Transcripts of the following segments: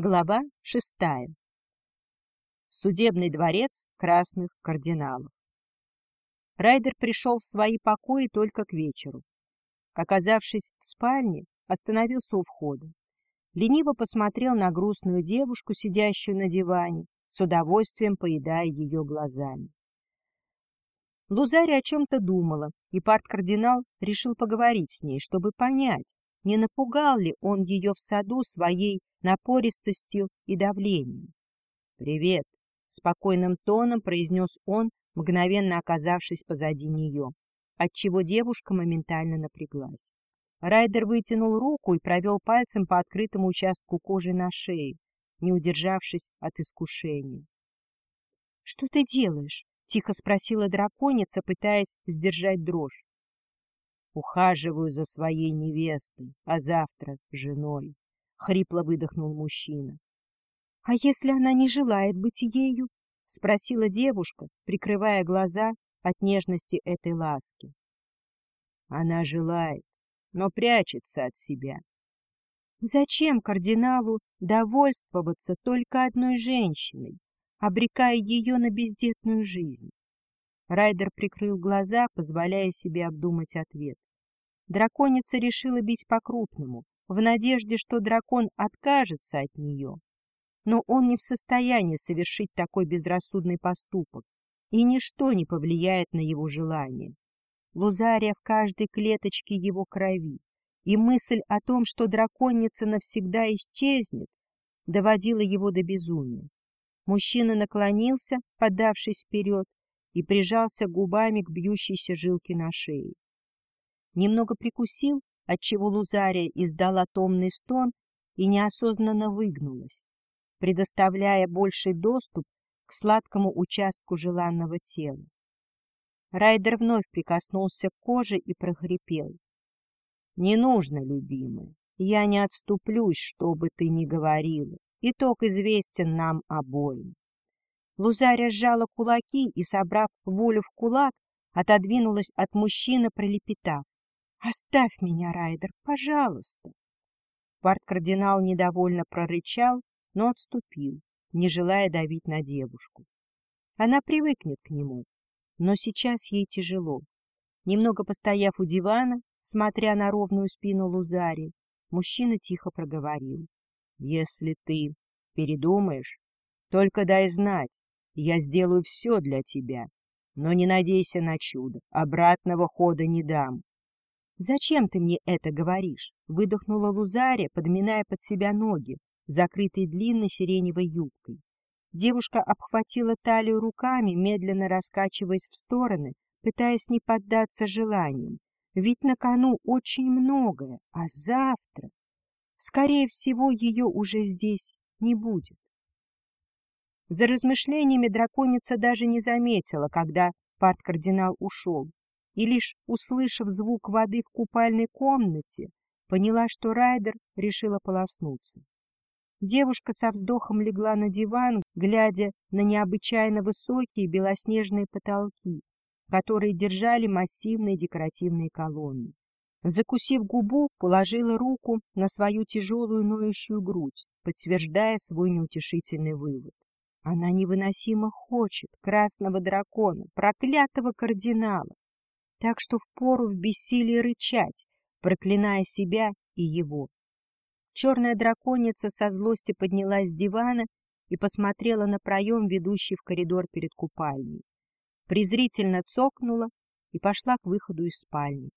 Глава шестая. Судебный дворец красных кардиналов. Райдер пришел в свои покои только к вечеру. Оказавшись в спальне, остановился у входа. Лениво посмотрел на грустную девушку, сидящую на диване, с удовольствием поедая ее глазами. Лузари о чем-то думала, и парт-кардинал решил поговорить с ней, чтобы понять, не напугал ли он ее в саду своей напористостью и давлением. «Привет!» — спокойным тоном произнес он, мгновенно оказавшись позади нее, отчего девушка моментально напряглась. Райдер вытянул руку и провел пальцем по открытому участку кожи на шее, не удержавшись от искушения. — Что ты делаешь? — тихо спросила драконица, пытаясь сдержать дрожь. — Ухаживаю за своей невестой, а завтра — женой, — хрипло выдохнул мужчина. — А если она не желает быть ею? — спросила девушка, прикрывая глаза от нежности этой ласки. — Она желает, но прячется от себя. Зачем кардиналу довольствоваться только одной женщиной, обрекая ее на бездетную жизнь? Райдер прикрыл глаза, позволяя себе обдумать ответ. Драконица решила бить по-крупному, в надежде, что дракон откажется от нее. Но он не в состоянии совершить такой безрассудный поступок, и ничто не повлияет на его желание. Лузария в каждой клеточке его крови, и мысль о том, что драконица навсегда исчезнет, доводила его до безумия. Мужчина наклонился, подавшись вперед, и прижался губами к бьющейся жилке на шее. Немного прикусил, отчего Лузария издала томный стон и неосознанно выгнулась, предоставляя больший доступ к сладкому участку желанного тела. Райдер вновь прикоснулся к коже и прохрипел. — Не нужно, любимая, я не отступлюсь, что бы ты ни говорила. Итог известен нам обоим. Лузаря сжала кулаки и, собрав волю в кулак, отодвинулась от мужчины, пролепетав. — Оставь меня, Райдер, пожалуйста. Парт-кардинал недовольно прорычал, но отступил, не желая давить на девушку. Она привыкнет к нему, но сейчас ей тяжело. Немного постояв у дивана, смотря на ровную спину Лузари, мужчина тихо проговорил. — Если ты передумаешь, только дай знать, я сделаю все для тебя, но не надейся на чудо, обратного хода не дам. — Зачем ты мне это говоришь? — выдохнула Лузария, подминая под себя ноги, закрытые длинной сиреневой юбкой. Девушка обхватила талию руками, медленно раскачиваясь в стороны, пытаясь не поддаться желаниям. Ведь на кону очень многое, а завтра... Скорее всего, ее уже здесь не будет. За размышлениями драконица даже не заметила, когда парт-кардинал ушел, и лишь услышав звук воды в купальной комнате, поняла, что Райдер решила полоснуться. Девушка со вздохом легла на диван, глядя на необычайно высокие белоснежные потолки, которые держали массивные декоративные колонны. Закусив губу, положила руку на свою тяжелую ноющую грудь, подтверждая свой неутешительный вывод. Она невыносимо хочет красного дракона, проклятого кардинала. Так что впору в бессилии рычать, проклиная себя и его. Черная драконица со злости поднялась с дивана и посмотрела на проем, ведущий в коридор перед купальней. Презрительно цокнула и пошла к выходу из спальни.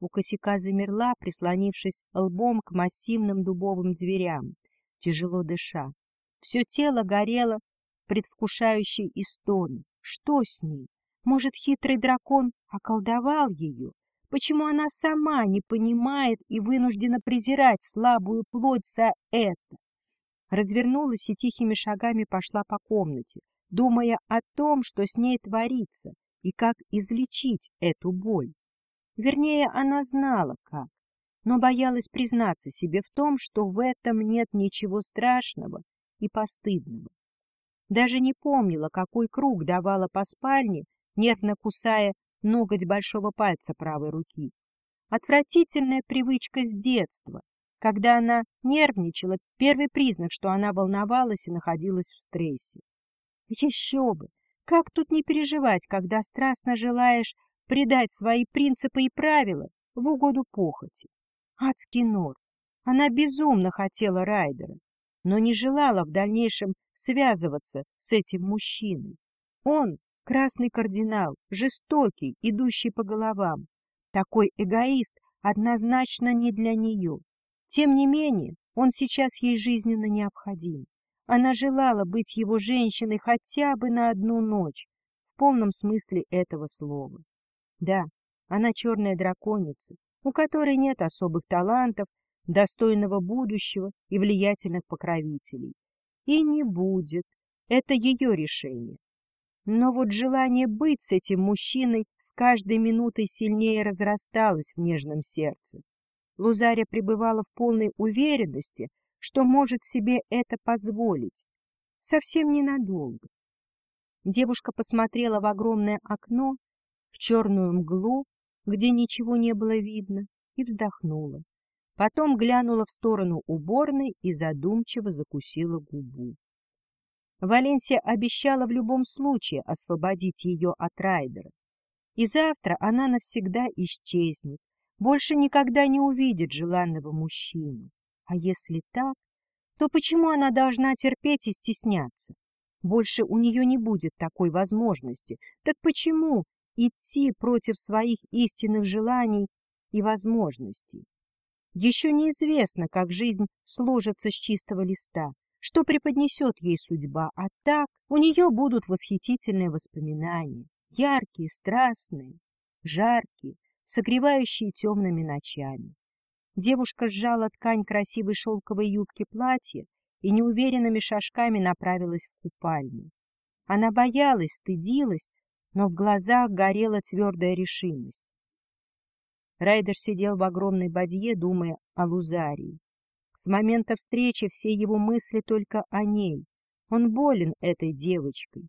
У косяка замерла, прислонившись лбом к массивным дубовым дверям, тяжело дыша. Все тело горело предвкушающей истоны. Что с ней? Может, хитрый дракон околдовал ее? Почему она сама не понимает и вынуждена презирать слабую плоть за это? Развернулась и тихими шагами пошла по комнате, думая о том, что с ней творится, и как излечить эту боль. Вернее, она знала, как, но боялась признаться себе в том, что в этом нет ничего страшного и постыдного. Даже не помнила, какой круг давала по спальне, нервно кусая ноготь большого пальца правой руки. Отвратительная привычка с детства, Когда она нервничала, первый признак, что она волновалась и находилась в стрессе. Еще бы! Как тут не переживать, когда страстно желаешь предать свои принципы и правила в угоду похоти? Адский нор! Она безумно хотела Райдера, но не желала в дальнейшем связываться с этим мужчиной. Он — красный кардинал, жестокий, идущий по головам. Такой эгоист однозначно не для нее. Тем не менее, он сейчас ей жизненно необходим. Она желала быть его женщиной хотя бы на одну ночь, в полном смысле этого слова. Да, она черная драконица, у которой нет особых талантов, достойного будущего и влиятельных покровителей. И не будет. Это ее решение. Но вот желание быть с этим мужчиной с каждой минутой сильнее разрасталось в нежном сердце. Лузаря пребывала в полной уверенности, что может себе это позволить. Совсем ненадолго. Девушка посмотрела в огромное окно, в черную мглу, где ничего не было видно, и вздохнула. Потом глянула в сторону уборной и задумчиво закусила губу. Валенсия обещала в любом случае освободить ее от Райдера. И завтра она навсегда исчезнет, больше никогда не увидит желанного мужчину. А если так, то почему она должна терпеть и стесняться? Больше у нее не будет такой возможности. Так почему идти против своих истинных желаний и возможностей? Еще неизвестно, как жизнь сложится с чистого листа, что преподнесет ей судьба, а так у нее будут восхитительные воспоминания, яркие, страстные, жаркие, согревающие темными ночами. Девушка сжала ткань красивой шелковой юбки платья и неуверенными шажками направилась в купальню. Она боялась, стыдилась, но в глазах горела твердая решимость. Райдер сидел в огромной бадье, думая о Лузарии. С момента встречи все его мысли только о ней. Он болен этой девочкой.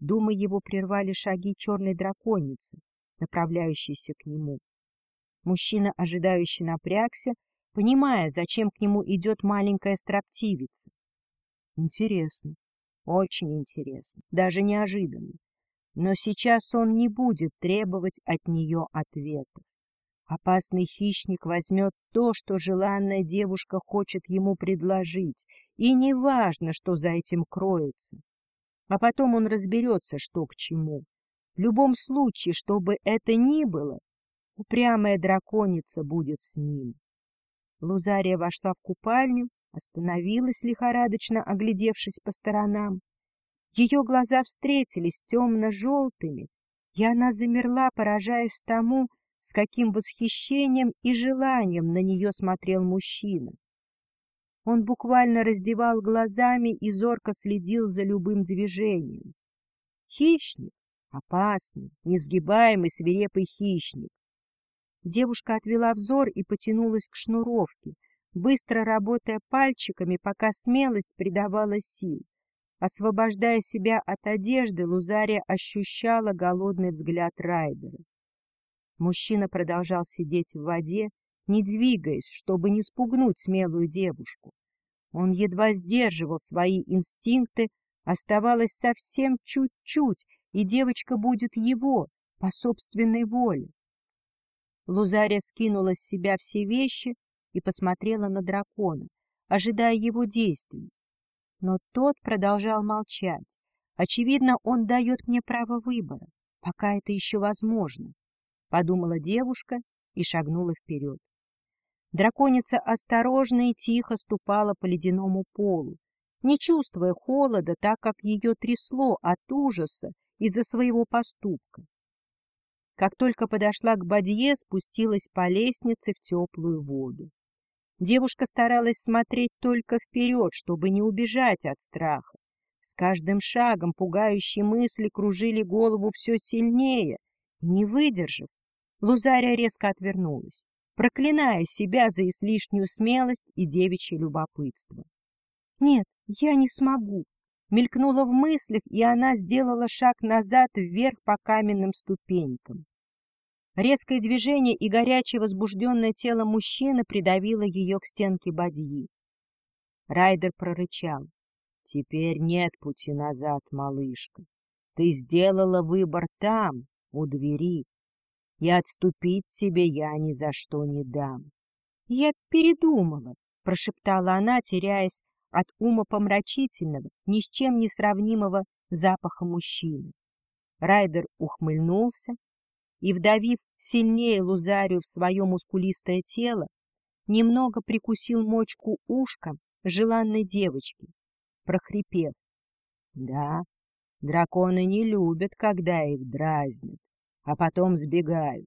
Думы его прервали шаги черной драконицы направляющийся к нему. Мужчина, ожидающий, напрягся, понимая, зачем к нему идет маленькая строптивица. Интересно, очень интересно, даже неожиданно. Но сейчас он не будет требовать от нее ответов. Опасный хищник возьмет то, что желанная девушка хочет ему предложить, и неважно, что за этим кроется. А потом он разберется, что к чему. В любом случае, что бы это ни было, упрямая драконица будет с ним. Лузария вошла в купальню, остановилась, лихорадочно оглядевшись по сторонам. Ее глаза встретились темно-желтыми, и она замерла, поражаясь тому, с каким восхищением и желанием на нее смотрел мужчина. Он буквально раздевал глазами и зорко следил за любым движением. Хищник, Опасный, несгибаемый, свирепый хищник. Девушка отвела взор и потянулась к шнуровке, быстро работая пальчиками, пока смелость придавала сил. Освобождая себя от одежды, Лузария ощущала голодный взгляд Райдера. Мужчина продолжал сидеть в воде, не двигаясь, чтобы не спугнуть смелую девушку. Он едва сдерживал свои инстинкты, оставалось совсем чуть-чуть, и девочка будет его по собственной воле. Лузария скинула с себя все вещи и посмотрела на дракона, ожидая его действий. Но тот продолжал молчать. Очевидно, он дает мне право выбора, пока это еще возможно, — подумала девушка и шагнула вперед. Драконица осторожно и тихо ступала по ледяному полу, не чувствуя холода, так как ее трясло от ужаса из-за своего поступка. Как только подошла к бадье, спустилась по лестнице в теплую воду. Девушка старалась смотреть только вперед, чтобы не убежать от страха. С каждым шагом пугающие мысли кружили голову все сильнее, не выдержав, Лузария резко отвернулась, проклиная себя за излишнюю смелость и девичье любопытство. — Нет, я не смогу, мелькнула в мыслях, и она сделала шаг назад вверх по каменным ступенькам. Резкое движение и горячее возбужденное тело мужчины придавило ее к стенке бадьи. Райдер прорычал. — Теперь нет пути назад, малышка. Ты сделала выбор там, у двери, и отступить тебе я ни за что не дам. — Я передумала, — прошептала она, теряясь от ума помрачительного, ни с чем не сравнимого запаха мужчины. Райдер ухмыльнулся и, вдавив сильнее Лузарию в свое мускулистое тело, немного прикусил мочку ушка желанной девочки, прохрипев. Да, драконы не любят, когда их дразнят, а потом сбегают.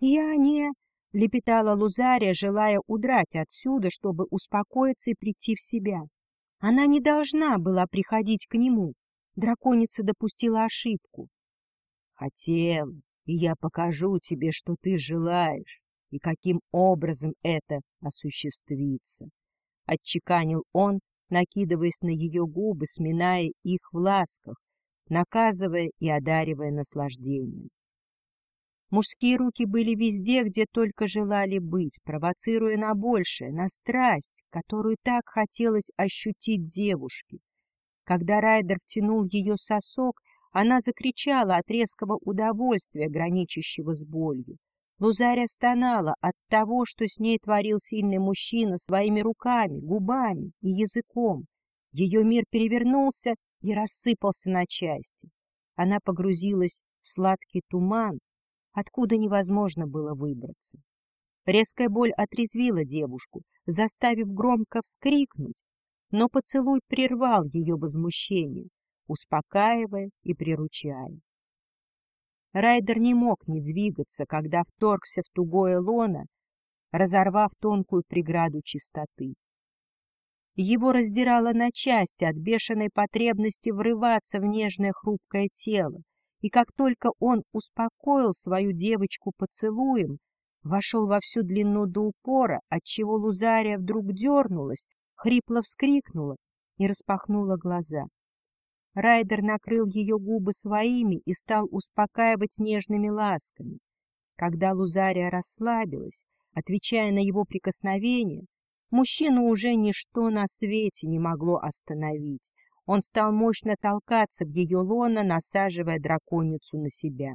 Я не... — лепетала Лузария, желая удрать отсюда, чтобы успокоиться и прийти в себя. Она не должна была приходить к нему. Драконица допустила ошибку. — Хотела, и я покажу тебе, что ты желаешь, и каким образом это осуществится. Отчеканил он, накидываясь на ее губы, сминая их в ласках, наказывая и одаривая наслаждением. Мужские руки были везде, где только желали быть, провоцируя на большее, на страсть, которую так хотелось ощутить девушке. Когда Райдер втянул ее сосок, она закричала от резкого удовольствия, граничащего с болью. Лузаря стонала от того, что с ней творил сильный мужчина своими руками, губами и языком. Ее мир перевернулся и рассыпался на части. Она погрузилась в сладкий туман, откуда невозможно было выбраться. Резкая боль отрезвила девушку, заставив громко вскрикнуть, но поцелуй прервал ее возмущение, успокаивая и приручая. Райдер не мог не двигаться, когда вторгся в тугое лоно, разорвав тонкую преграду чистоты. Его раздирало на части от бешеной потребности врываться в нежное хрупкое тело, и как только он успокоил свою девочку поцелуем, вошел во всю длину до упора, отчего Лузария вдруг дернулась, хрипло вскрикнула и распахнула глаза. Райдер накрыл ее губы своими и стал успокаивать нежными ласками. Когда Лузария расслабилась, отвечая на его прикосновение, мужчину уже ничто на свете не могло остановить, он стал мощно толкаться в ее лоно, насаживая драконицу на себя.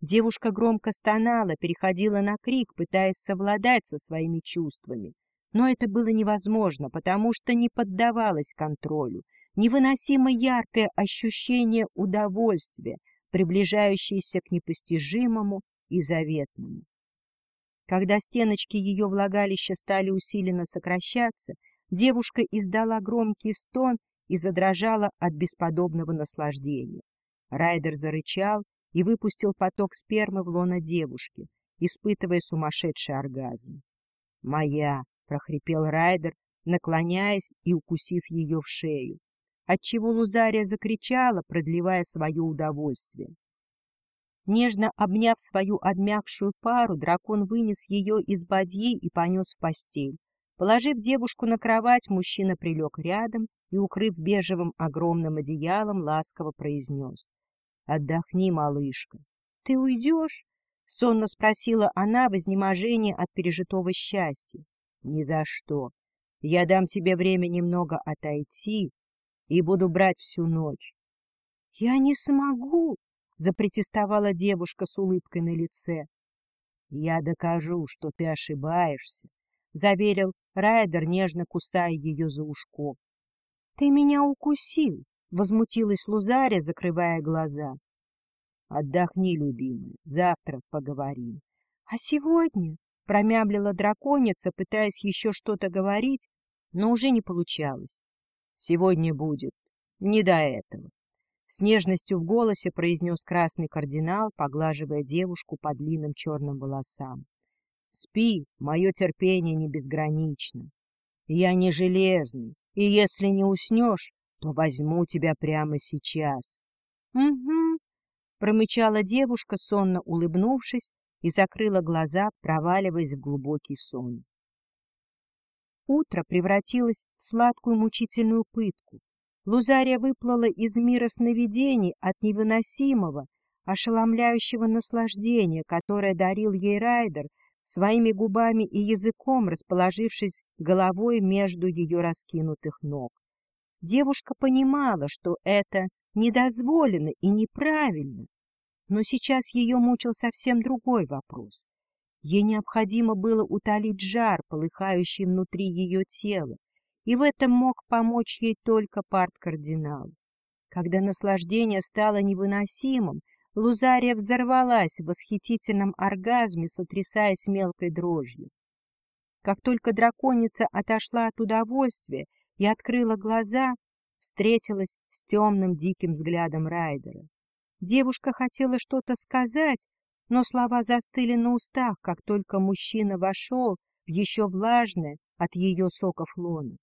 Девушка громко стонала, переходила на крик, пытаясь совладать со своими чувствами. Но это было невозможно, потому что не поддавалось контролю. Невыносимо яркое ощущение удовольствия, приближающееся к непостижимому и заветному. Когда стеночки ее влагалища стали усиленно сокращаться, девушка издала громкий стон и задрожала от бесподобного наслаждения. Райдер зарычал и выпустил поток спермы в лоно девушки, испытывая сумасшедший оргазм. «Моя!» — прохрипел Райдер, наклоняясь и укусив ее в шею, отчего Лузария закричала, продлевая свое удовольствие. Нежно обняв свою обмякшую пару, дракон вынес ее из бадьи и понес в постель. Положив девушку на кровать, мужчина прилег рядом и, укрыв бежевым огромным одеялом, ласково произнес. — Отдохни, малышка. — Ты уйдешь? — сонно спросила она в изнеможении от пережитого счастья. — Ни за что. Я дам тебе время немного отойти и буду брать всю ночь. — Я не смогу, — запротестовала девушка с улыбкой на лице. — Я докажу, что ты ошибаешься, — заверил Райдер, нежно кусая ее за ушко. — Ты меня укусил! — возмутилась Лузаря, закрывая глаза. — Отдохни, любимый, завтра поговорим. — А сегодня? — промямлила драконица, пытаясь еще что-то говорить, но уже не получалось. — Сегодня будет. Не до этого. С нежностью в голосе произнес красный кардинал, поглаживая девушку по длинным черным волосам. Спи, мое терпение не безгранично. Я не железный, и если не уснешь, то возьму тебя прямо сейчас. — Угу, — промычала девушка, сонно улыбнувшись, и закрыла глаза, проваливаясь в глубокий сон. Утро превратилось в сладкую мучительную пытку. Лузария выплыла из мира сновидений от невыносимого, ошеломляющего наслаждения, которое дарил ей Райдер, своими губами и языком расположившись головой между ее раскинутых ног. Девушка понимала, что это недозволено и неправильно, но сейчас ее мучил совсем другой вопрос. Ей необходимо было утолить жар, полыхающий внутри ее тела, и в этом мог помочь ей только парт-кардинал. Когда наслаждение стало невыносимым, Лузария взорвалась в восхитительном оргазме, сотрясаясь мелкой дрожью. Как только драконица отошла от удовольствия и открыла глаза, встретилась с темным диким взглядом Райдера. Девушка хотела что-то сказать, но слова застыли на устах, как только мужчина вошел в еще влажное от ее соков лоно.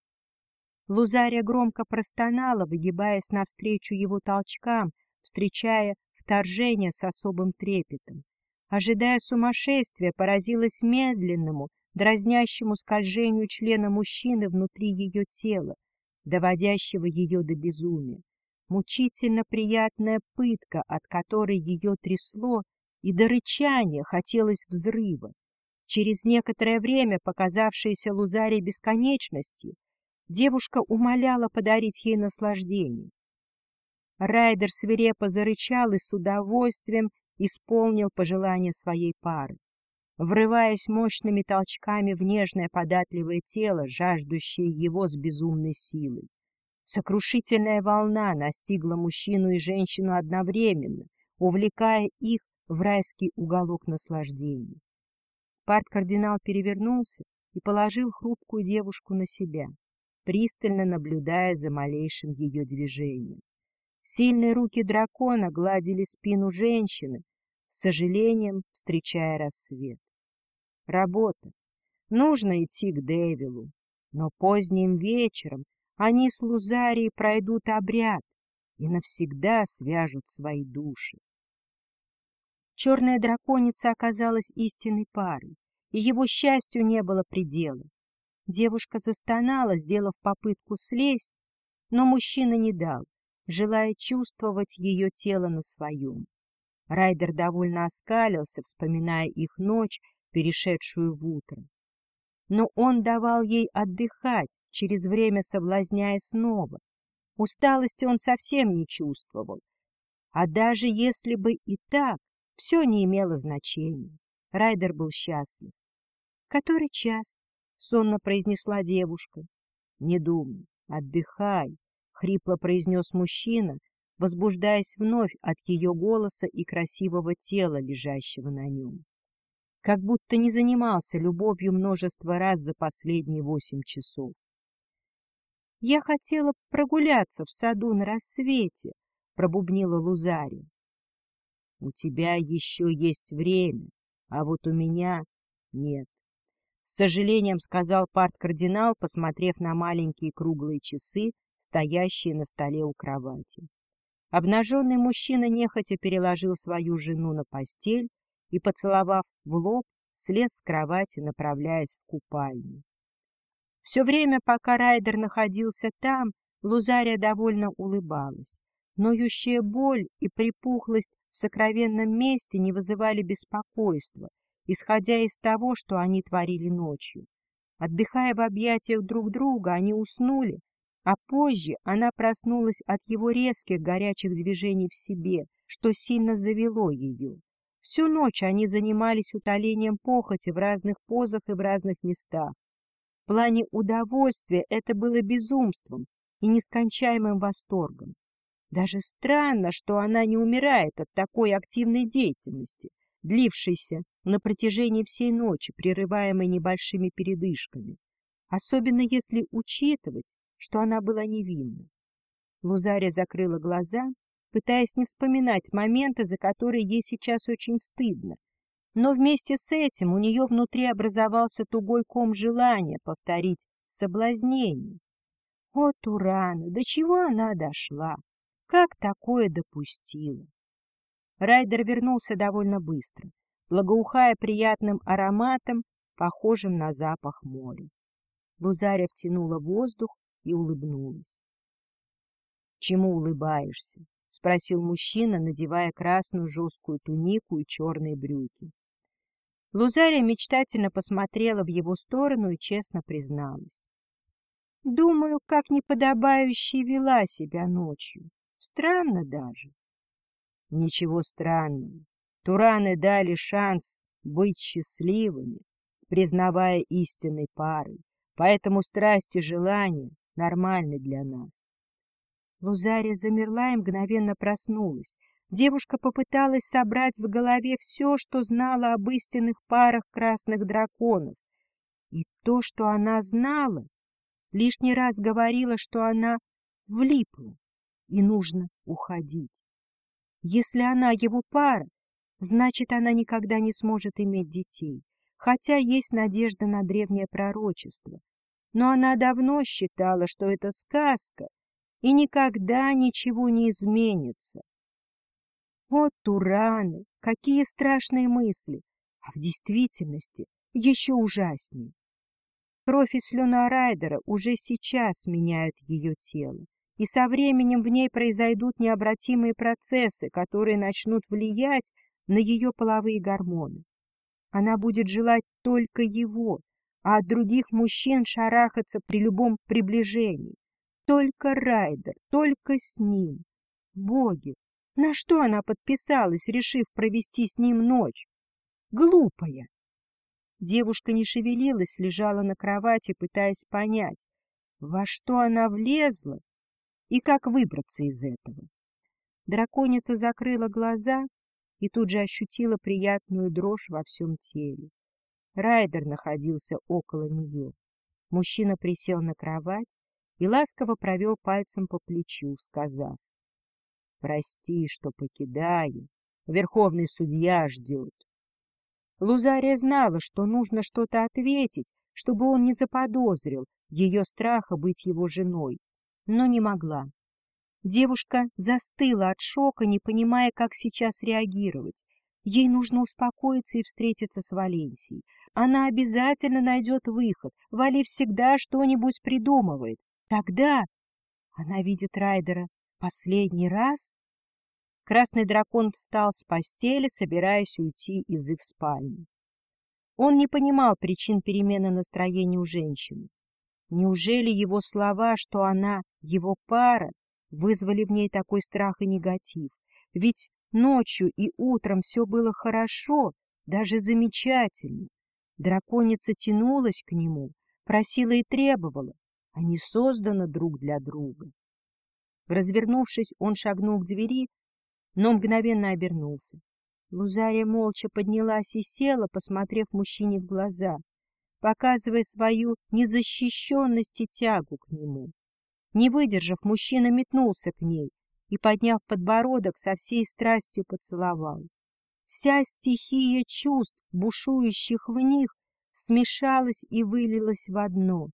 Лузария громко простонала, выгибаясь навстречу его толчкам, встречая вторжение с особым трепетом. Ожидая сумасшествия, поразилась медленному, дразнящему скольжению члена мужчины внутри ее тела, доводящего ее до безумия. Мучительно приятная пытка, от которой ее трясло, и до рычания хотелось взрыва. Через некоторое время, показавшееся Лузаре бесконечностью, Девушка умоляла подарить ей наслаждение. Райдер свирепо зарычал и с удовольствием исполнил пожелание своей пары, врываясь мощными толчками в нежное податливое тело, жаждущее его с безумной силой. Сокрушительная волна настигла мужчину и женщину одновременно, увлекая их в райский уголок наслаждения. Парт-кардинал перевернулся и положил хрупкую девушку на себя пристально наблюдая за малейшим ее движением. Сильные руки дракона гладили спину женщины, с сожалением встречая рассвет. Работа. Нужно идти к Дэвилу, но поздним вечером они с Лузарией пройдут обряд и навсегда свяжут свои души. Черная драконица оказалась истинной парой, и его счастью не было предела. Девушка застонала, сделав попытку слезть, но мужчина не дал, желая чувствовать ее тело на своем. Райдер довольно оскалился, вспоминая их ночь, перешедшую в утро. Но он давал ей отдыхать, через время соблазняя снова. Усталости он совсем не чувствовал. А даже если бы и так, все не имело значения. Райдер был счастлив. — Который час? — сонно произнесла девушка. — Не думай, отдыхай, — хрипло произнес мужчина, возбуждаясь вновь от ее голоса и красивого тела, лежащего на нем. Как будто не занимался любовью множество раз за последние восемь часов. — Я хотела прогуляться в саду на рассвете, — пробубнила Лузария. — У тебя еще есть время, а вот у меня нет. С сожалением сказал парт-кардинал, посмотрев на маленькие круглые часы, стоящие на столе у кровати. Обнаженный мужчина нехотя переложил свою жену на постель и, поцеловав в лоб, слез с кровати, направляясь в купальню. Все время, пока Райдер находился там, Лузария довольно улыбалась. Ноющая боль и припухлость в сокровенном месте не вызывали беспокойства, исходя из того, что они творили ночью. Отдыхая в объятиях друг друга, они уснули, а позже она проснулась от его резких горячих движений в себе, что сильно завело ее. Всю ночь они занимались утолением похоти в разных позах и в разных местах. В плане удовольствия это было безумством и нескончаемым восторгом. Даже странно, что она не умирает от такой активной деятельности, длившейся на протяжении всей ночи, прерываемой небольшими передышками, особенно если учитывать, что она была невинна. Лузария закрыла глаза, пытаясь не вспоминать моменты, за которые ей сейчас очень стыдно, но вместе с этим у нее внутри образовался тугой ком желания повторить соблазнение. О, Турана, до чего она дошла? Как такое допустила? Райдер вернулся довольно быстро благоухая приятным ароматом, похожим на запах моря. Лузаря втянула воздух и улыбнулась. — Чему улыбаешься? — спросил мужчина, надевая красную жесткую тунику и черные брюки. Лузария мечтательно посмотрела в его сторону и честно призналась. — Думаю, как неподобающе вела себя ночью. Странно даже. — Ничего странного. Тураны дали шанс быть счастливыми, признавая истинной парой, поэтому страсть и желание нормальны для нас. Лузария замерла и мгновенно проснулась. Девушка попыталась собрать в голове все, что знала об истинных парах красных драконов. И то, что она знала, лишний раз говорила, что она влипла, и нужно уходить. Если она его пара, значит, она никогда не сможет иметь детей, хотя есть надежда на древнее пророчество. Но она давно считала, что это сказка, и никогда ничего не изменится. Вот тураны, какие страшные мысли, а в действительности еще ужаснее. Кровь и слюна Райдера уже сейчас меняют ее тело, и со временем в ней произойдут необратимые процессы, которые начнут влиять на ее половые гормоны. Она будет желать только его, а от других мужчин шарахаться при любом приближении. Только Райдер, только с ним. Боги, на что она подписалась, решив провести с ним ночь? Глупая. Девушка не шевелилась, лежала на кровати, пытаясь понять, во что она влезла и как выбраться из этого. Драконица закрыла глаза и тут же ощутила приятную дрожь во всем теле. Райдер находился около нее. Мужчина присел на кровать и ласково провел пальцем по плечу, сказав, «Прости, что покидаю, верховный судья ждет». Лузария знала, что нужно что-то ответить, чтобы он не заподозрил ее страха быть его женой, но не могла. Девушка застыла от шока, не понимая, как сейчас реагировать. Ей нужно успокоиться и встретиться с Валенсией. Она обязательно найдет выход. Вали всегда что-нибудь придумывает. Тогда она видит Райдера последний раз. Красный дракон встал с постели, собираясь уйти из их спальни. Он не понимал причин перемены настроения у женщины. Неужели его слова, что она его пара, вызвали в ней такой страх и негатив? Ведь ночью и утром все было хорошо, даже замечательно. Драконица тянулась к нему, просила и требовала, они созданы друг для друга. Развернувшись, он шагнул к двери, но мгновенно обернулся. Лузария молча поднялась и села, посмотрев мужчине в глаза, показывая свою незащищенность и тягу к нему. Не выдержав, мужчина метнулся к ней и, подняв подбородок, со всей страстью поцеловал. Вся стихия чувств, бушующих в них, смешалась и вылилась в одно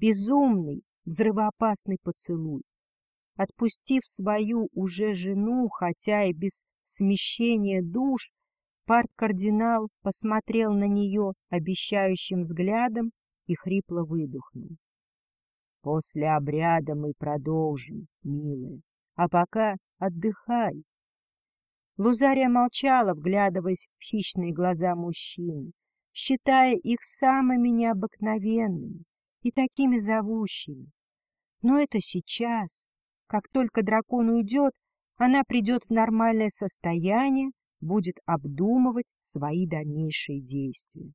безумный, взрывоопасный поцелуй. Отпустив свою уже жену, хотя и без смещения душ, парк-кардинал посмотрел на нее обещающим взглядом и хрипло выдохнул. — После обряда мы продолжим, милая, а пока отдыхай. Лузария молчала, вглядываясь в хищные глаза мужчины, считая их самыми необыкновенными, и такими зовущими. Но это сейчас. Как только дракон уйдет, она придет в нормальное состояние, будет обдумывать свои дальнейшие действия.